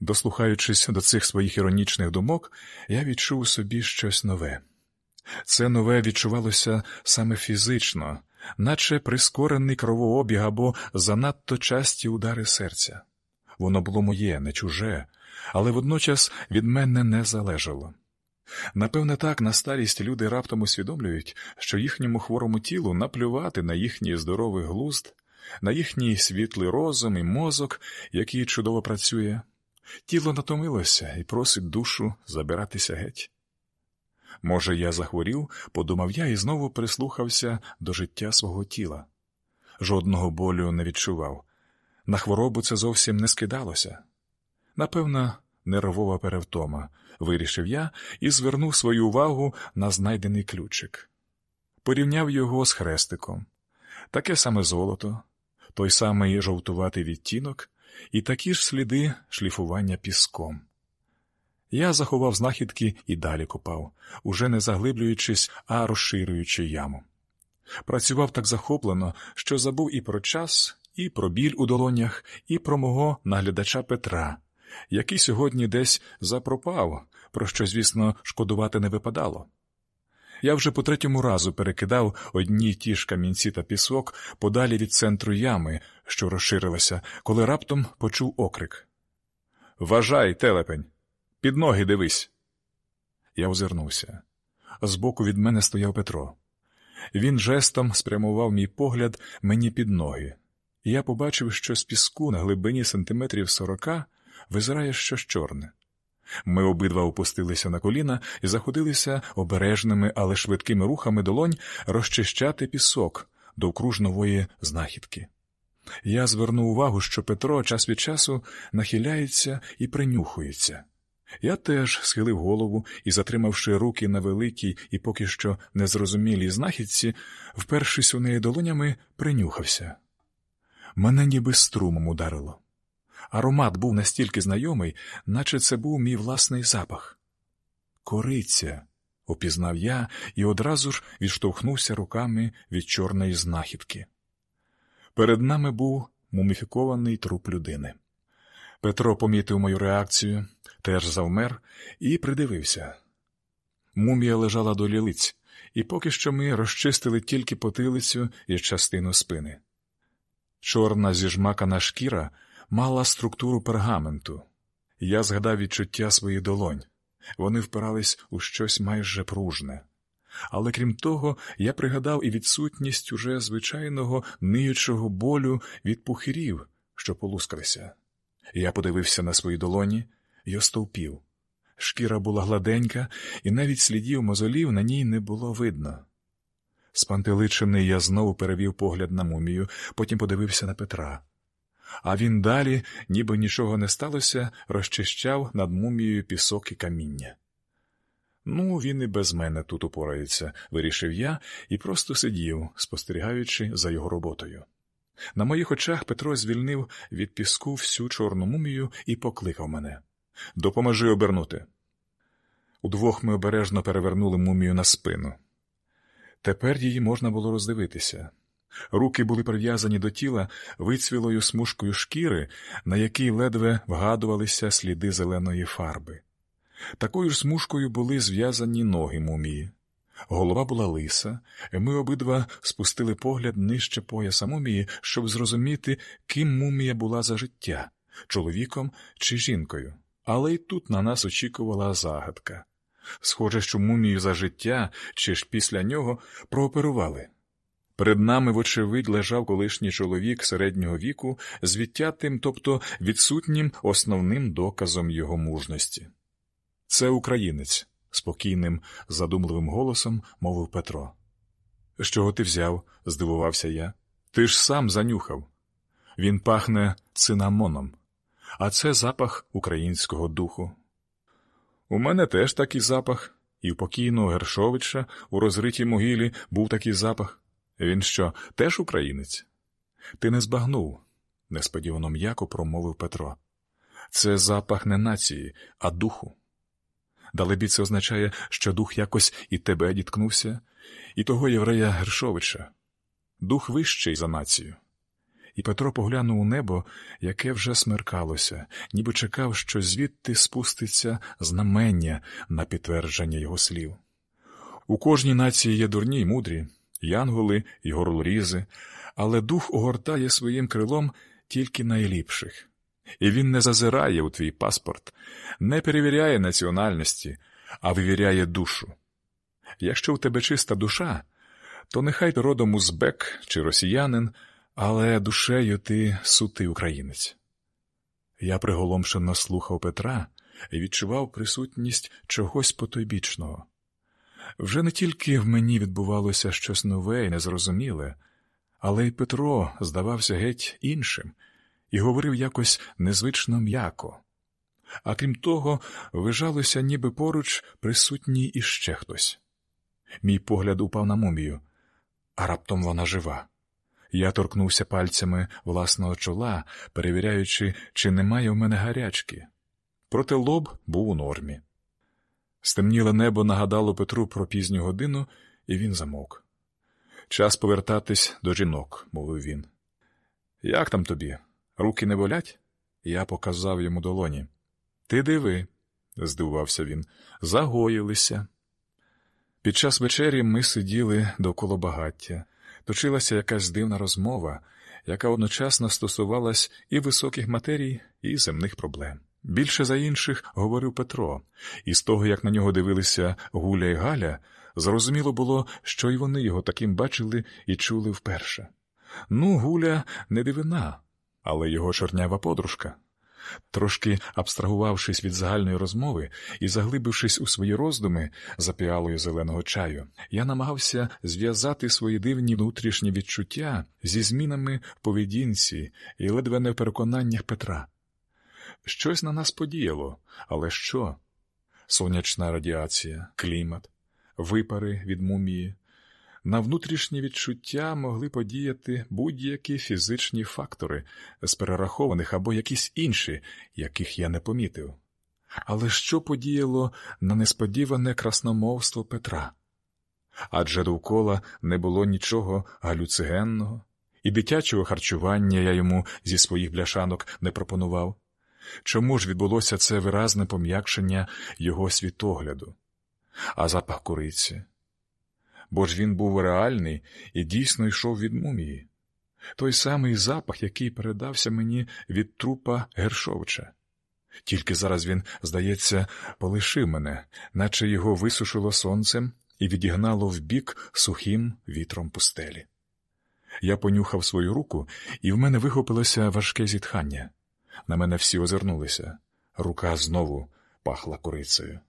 Дослухаючись до цих своїх іронічних думок, я відчув у собі щось нове. Це нове відчувалося саме фізично, наче прискорений кровообіг або занадто часті удари серця. Воно було моє, не чуже, але водночас від мене не залежало. Напевне, так на старість люди раптом усвідомлюють, що їхньому хворому тілу наплювати на їхній здоровий глузд, на їхній світлий розум і мозок, який чудово працює. Тіло натомилося і просить душу забиратися геть. Може, я захворів, подумав я і знову прислухався до життя свого тіла. Жодного болю не відчував. На хворобу це зовсім не скидалося. Напевно, нервова перевтома, вирішив я і звернув свою увагу на знайдений ключик. Порівняв його з хрестиком. Таке саме золото, той самий жовтуватий відтінок і такі ж сліди шліфування піском. Я заховав знахідки і далі копав, уже не заглиблюючись, а розширюючи яму. Працював так захоплено, що забув і про час, і про біль у долонях, і про мого наглядача Петра, який сьогодні десь запропав, про що, звісно, шкодувати не випадало. Я вже по третьому разу перекидав одні ті ж камінці та пісок подалі від центру ями, що розширилася, коли раптом почув окрик Вважай, телепень, під ноги дивись. Я озирнувся. Збоку від мене стояв Петро. Він жестом спрямував мій погляд мені під ноги, і я побачив, що з піску на глибині сантиметрів сорока визирає щось чорне. Ми обидва опустилися на коліна і заходилися обережними, але швидкими рухами долонь розчищати пісок довкруж нової знахідки. Я звернув увагу, що Петро час від часу нахиляється і принюхується. Я теж схилив голову і, затримавши руки на великій і поки що незрозумілій знахідці, впершись у неї долонями, принюхався. Мене ніби струмом ударило. Аромат був настільки знайомий, наче це був мій власний запах. Кориця, опізнав я і одразу ж відштовхнувся руками від чорної знахідки. Перед нами був муміфікований труп людини. Петро помітив мою реакцію, теж завмер і придивився. Мумія лежала до лілиць, і поки що ми розчистили тільки потилицю і частину спини. Чорна зіжмакана шкіра мала структуру пергаменту. Я згадав відчуття своїх долонь. Вони впирались у щось майже пружне. Але крім того, я пригадав і відсутність уже звичайного ниючого болю від пухирів, що полускалися. Я подивився на свої долоні і остовпів. Шкіра була гладенька, і навіть слідів мозолів на ній не було видно. Спантеличений я знову перевів погляд на мумію, потім подивився на Петра. А він далі, ніби нічого не сталося, розчищав над мумією пісок і каміння. Ну, він і без мене тут упорається, вирішив я і просто сидів, спостерігаючи за його роботою. На моїх очах Петро звільнив від піску всю чорну мумію і покликав мене Допоможи обернути. Удвох ми обережно перевернули мумію на спину. Тепер її можна було роздивитися. Руки були прив'язані до тіла вицвілою смужкою шкіри, на якій ледве вгадувалися сліди зеленої фарби. Такою ж смужкою були зв'язані ноги мумії. Голова була лиса, і ми обидва спустили погляд нижче пояса мумії, щоб зрозуміти, ким мумія була за життя чоловіком чи жінкою. Але й тут на нас очікувала загадка. Схоже, що мумію за життя чи ж після нього прооперували. Перед нами, вочевидь, лежав колишній чоловік середнього віку з відтятим, тобто відсутнім основним доказом його мужності. Це українець, спокійним, задумливим голосом мовив Петро. З чого ти взяв? здивувався я. Ти ж сам занюхав. Він пахне цинамоном, а це запах українського духу. У мене теж такий запах, і в покійного Гершовича у розритій могилі був такий запах. Він що, теж українець? Ти не збагнув, несподівано м'яко промовив Петро. Це запах не нації, а духу. Далебі це означає, що дух якось і тебе діткнувся, і того єврея Гершовича. Дух вищий за націю. І Петро поглянув у небо, яке вже смеркалося, ніби чекав, що звідти спуститься знамення на підтвердження його слів. У кожній нації є дурні й мудрі, янголи й горлорізи, але дух огортає своїм крилом тільки найліпших. І він не зазирає у твій паспорт, не перевіряє національності, а вивіряє душу. Якщо у тебе чиста душа, то нехай ти родом узбек чи росіянин, але душею ти сутий українець. Я приголомшено слухав Петра і відчував присутність чогось потойбічного. Вже не тільки в мені відбувалося щось нове і незрозуміле, але й Петро здавався геть іншим і говорив якось незвично м'яко. А крім того, вижалося, ніби поруч присутній іще хтось. Мій погляд упав на мумію, а раптом вона жива. Я торкнувся пальцями власного чола, перевіряючи, чи немає в мене гарячки. Проте лоб був у нормі. Стемніле небо нагадало Петру про пізню годину, і він замовк. Час повертатись до жінок, мовив він. Як там тобі? Руки не болять? Я показав йому долоні. Ти диви, здивувався він, загоїлися. Під час вечері ми сиділи довкола багаття, точилася якась дивна розмова, яка одночасно стосувалась і високих матерій, і земних проблем. Більше за інших говорив Петро, і з того, як на нього дивилися Гуля і Галя, зрозуміло було, що й вони його таким бачили і чули вперше. Ну, Гуля не дивина, але його чорнява подружка. Трошки абстрагувавшись від загальної розмови і заглибившись у свої роздуми за піалою зеленого чаю, я намагався зв'язати свої дивні внутрішні відчуття зі змінами в поведінці і ледве не в переконаннях Петра. Щось на нас подіяло, але що? Сонячна радіація, клімат, випари від мумії. На внутрішні відчуття могли подіяти будь-які фізичні фактори з перерахованих або якісь інші, яких я не помітив. Але що подіяло на несподіване красномовство Петра? Адже довкола не було нічого галюцигенного, і дитячого харчування я йому зі своїх бляшанок не пропонував. Чому ж відбулося це виразне пом'якшення його світогляду, а запах куриці? Бо ж він був реальний і дійсно йшов від мумії, той самий запах, який передався мені від трупа Гершовича. Тільки зараз він, здається, полишив мене, наче його висушило сонцем і відігнало вбік сухим вітром пустелі. Я понюхав свою руку, і в мене вихопилося важке зітхання. На мене всі озирнулися. Рука знову пахла курицею.